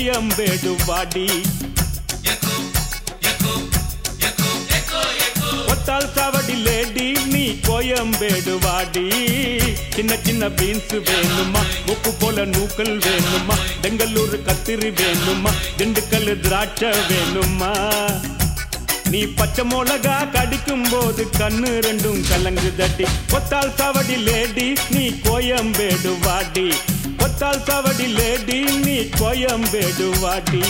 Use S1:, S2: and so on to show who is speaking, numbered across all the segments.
S1: கொத்தால் சாவடி லேடி நீ கோயம்பேடு வாடி கொத்தால் சாவடி லேடி நீ கோயம்பேடு வாடி சின்ன சின்ன பீன்ஸ் வேணுமா? உப்பு போல நூக்கல் வேணுமா? பெங்களூர் கத்திரி வேணுமா? திண்டுக்கல் திராட்சை வேணுமா? நீ பச்சை மிளகா கடிக்கும் போது கண்ணு ரெண்டும் கலங்கு தட்டி. கொத்தால் சாவடி லேடி நீ கோயம்பேடு வாடி கொத்தால் சாவடி லேடி நீ கோயம்பேடு வாடி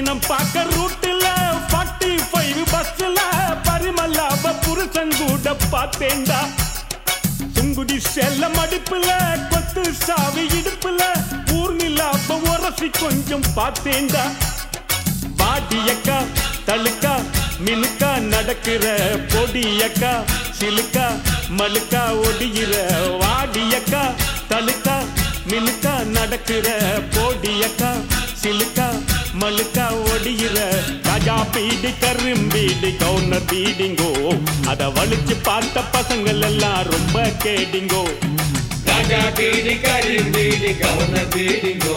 S1: பட்டினம் பார்க்க ரூட்டுல ஃபார்ட்டி ஃபைவ் பஸ்ல பரிமல்லாப புருஷன் கூட பார்த்தேன்டா. சுங்குடி செல்ல மடிப்புல கொத்து சாவி இடுப்புல ஊர்நிலாப்ப உரசி கொஞ்சம் பார்த்தேண்டா பாட்டியக்கா தழுக்கா மினுக்கா நடக்கிற பொடியக்கா சிலுக்கா மலுக்கா ஒடிகிற வாடியக்கா தழுக்கா மினுக்கா நடக்கிற பொடியக்கா சிலுக்கா மலுக்கா ஒடிகிற ராஜா பீடி கரும்பீடி கவுனர் பீடிங்கோ. அத வலிச்சு பார்த்த பசங்கள் எல்லாம் ரொம்ப கேடிங்கோ.
S2: ராஜா பீடி கரும்பீடி கவுனர் பீடிங்கோ.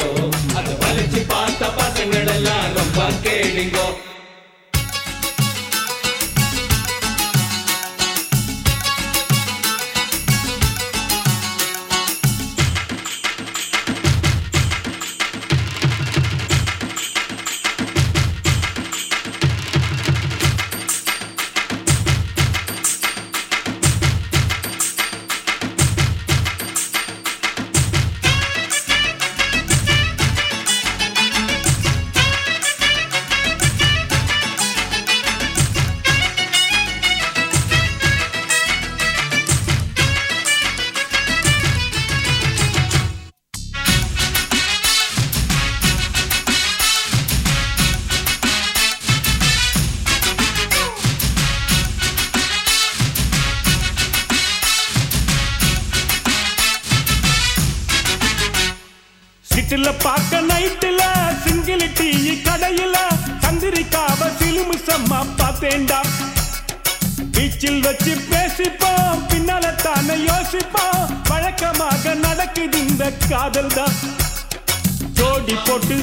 S2: அத வலிச்சு பார்த்த பசங்கள் எல்லாம் ரொம்ப கேடிங்கோ.
S1: சிட்டில பார்க்க நைட்டுல சிங்கிள் டீ கடையில சந்திரிக்காவ சிலுமிசம்மா பார்த்தேன்டா. பீச்சில் வச்சு பேசிப்போம் பின்னால தானே யோசிப்போம் வழக்கமாக நடக்குது இந்த காதல் தான் ஜோடி போட்டு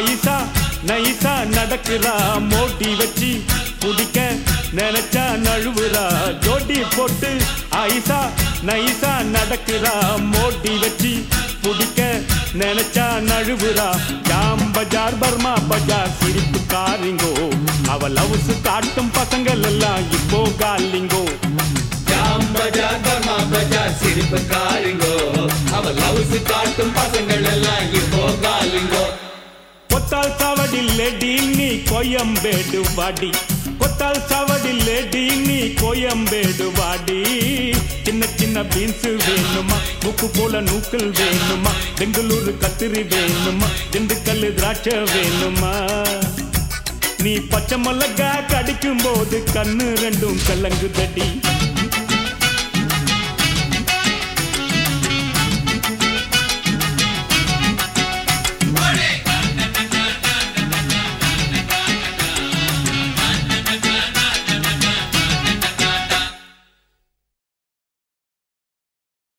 S1: ஐசா நைசா நடக்கிறா மோட்டி வச்சு குடிக்க நினைச்சா நழுவுறா. ஜோடி போட்டு ஐசா நைசா நடக்கிறா மோட்டி வச்சு குடிக்க நினைச்சா நழுவுறா. ஜாம் பஜார் பர்மா பஜார் சிரிப்பு காரிங்கோ. அவ லவ்ஸ் காட்டும் பசங்கள் எல்லாம் இப்போ காலிங்கோ.
S2: ஜாம் பஜார் பர்மா பஜார் சிரிப்பு காரிங்கோ. அவ லவ்ஸ் காட்டும் பசங்கள் எல்லாம் இப்போ காலிங்கோ.
S1: கொத்தால் சாவடில் லேடி நீ கோயம்பேடு வாடி. கொத்தால் சாவடில் லேடி நீ கோயம்பேடு வாடி. என்ன பீன்ஸ் வேணுமா? முக்கு போல நூக்கல் வேணுமா? பெங்களூரு கத்திரி வேணுமா? திண்டுக்கல் திராட்சை வேணுமா? நீ பச்சை மிளகா கடிக்கும் போது கண்ணு ரெண்டும் கலங்குதடி.